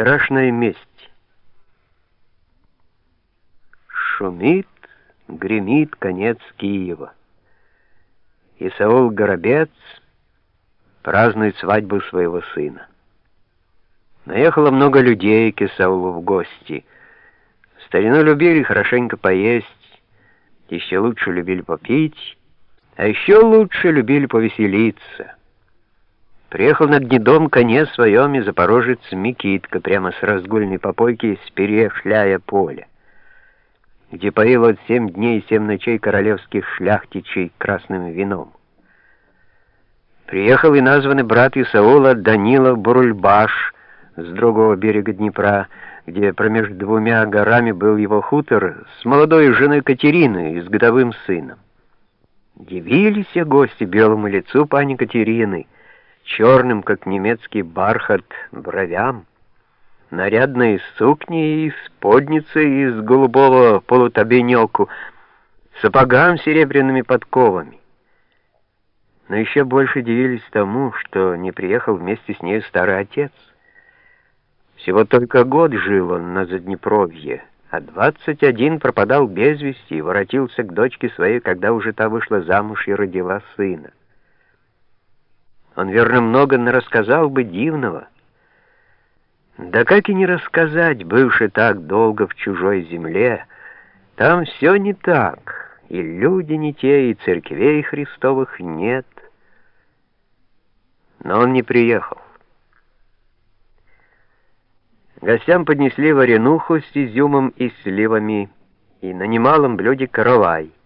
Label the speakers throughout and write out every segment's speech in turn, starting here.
Speaker 1: Страшная месть. Шумит, гремит конец Киева. И Саул Горобец празднует свадьбу своего сына. Наехало много людей к Исаулу в гости. Старину любили хорошенько поесть, еще лучше любили попить, а еще лучше любили повеселиться. Приехал на гнедом коне своем и запорожец Микитка прямо с разгульной попойки с поле, где поил от семь дней и семь ночей королевских шляхтичей красным вином. Приехал и названный брат Исаула Данила Бурульбаш с другого берега Днепра, где промеж двумя горами был его хутор с молодой женой Катериной и с годовым сыном. Дивились гости белому лицу пани Катерины — черным, как немецкий бархат, бровям, нарядной сукни и сподницей из голубого полутабенёку, сапогам серебряными подковами. Но еще больше дивились тому, что не приехал вместе с ней старый отец. Всего только год жил он на Заднепровье, а двадцать один пропадал без вести и воротился к дочке своей, когда уже та вышла замуж и родила сына. Он, верно, много рассказал бы дивного. Да как и не рассказать, бывший так долго в чужой земле, там все не так, и люди не те, и церквей Христовых нет. Но он не приехал. Гостям поднесли варенуху с изюмом и сливами, и на немалом блюде каравай —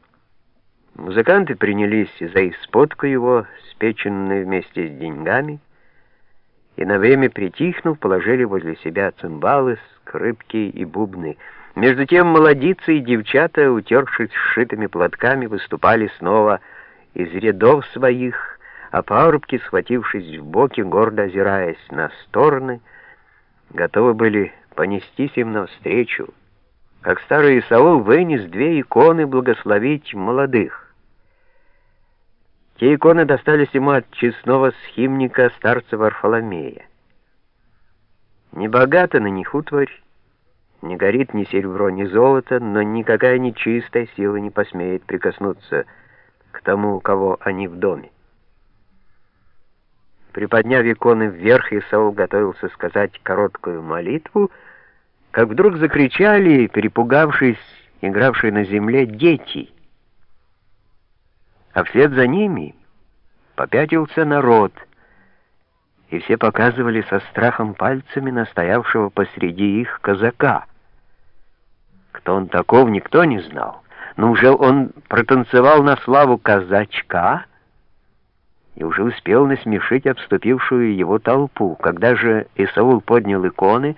Speaker 1: Музыканты принялись за исподку его, спеченную вместе с деньгами, и на время притихнув, положили возле себя цимбалы, скрипки и бубны. Между тем молодицы и девчата, утершись сшитыми платками, выступали снова из рядов своих, а парубки, схватившись в боки, гордо озираясь на стороны, готовы были понестись им навстречу, как старый Исаул вынес две иконы благословить молодых. Те иконы достались ему от честного схимника старца Варфоломея. Не богата на них утварь, не горит ни серебро, ни золото, но никакая нечистая сила не посмеет прикоснуться к тому, у кого они в доме. Приподняв иконы вверх, Исаул готовился сказать короткую молитву, как вдруг закричали, перепугавшись, игравшие на земле, дети — а вслед за ними попятился народ, и все показывали со страхом пальцами настоявшего посреди их казака. Кто он таков, никто не знал, но уже он протанцевал на славу казачка и уже успел насмешить обступившую его толпу. Когда же Исаул поднял иконы,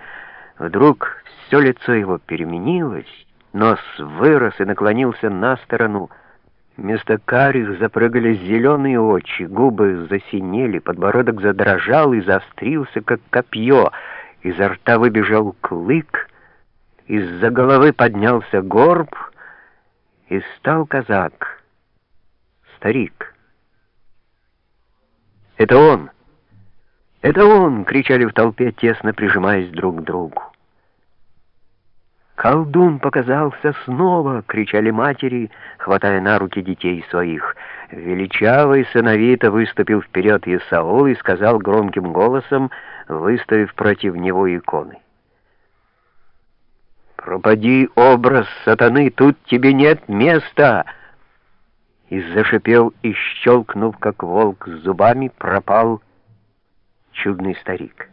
Speaker 1: вдруг все лицо его переменилось, нос вырос и наклонился на сторону, Вместо карих запрыгали зеленые очи, губы засинели, подбородок задрожал и заострился, как копье. Изо рта выбежал клык, из-за головы поднялся горб, и стал казак, старик. «Это он! Это он!» — кричали в толпе, тесно прижимаясь друг к другу. «Колдун показался снова!» — кричали матери, хватая на руки детей своих. Величавый сыновито выступил вперед Исаул и сказал громким голосом, выставив против него иконы. «Пропади, образ сатаны, тут тебе нет места!» И зашипел и, щелкнув, как волк зубами, пропал чудный старик.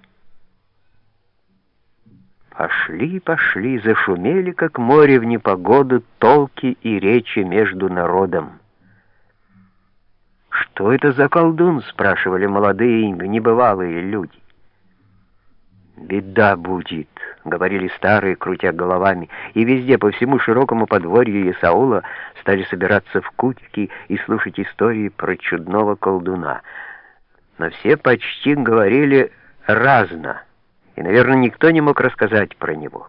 Speaker 1: Пошли, пошли, зашумели, как море в непогоду, толки и речи между народом. «Что это за колдун?» — спрашивали молодые небывалые люди. «Беда будет», — говорили старые, крутя головами, и везде, по всему широкому подворью Исаула, стали собираться в кучки и слушать истории про чудного колдуна. Но все почти говорили разно — и, наверное, никто не мог рассказать про него.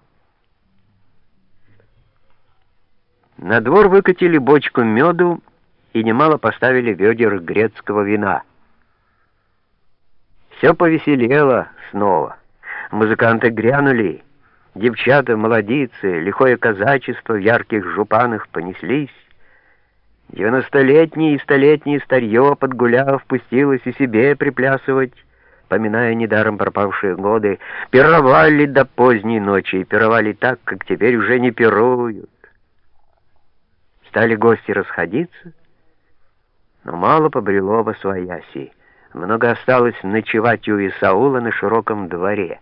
Speaker 1: На двор выкатили бочку меду и немало поставили ведер грецкого вина. Все повеселело снова. Музыканты грянули, девчата, молодицы, лихое казачество в ярких жупанах понеслись. Девяностолетнее и столетнее старье, подгуляв, пустилось и себе приплясывать, поминая недаром пропавшие годы, пировали до поздней ночи, и пировали так, как теперь уже не пируют. Стали гости расходиться, но мало побрело во свояси. Много осталось ночевать у Исаула на широком дворе.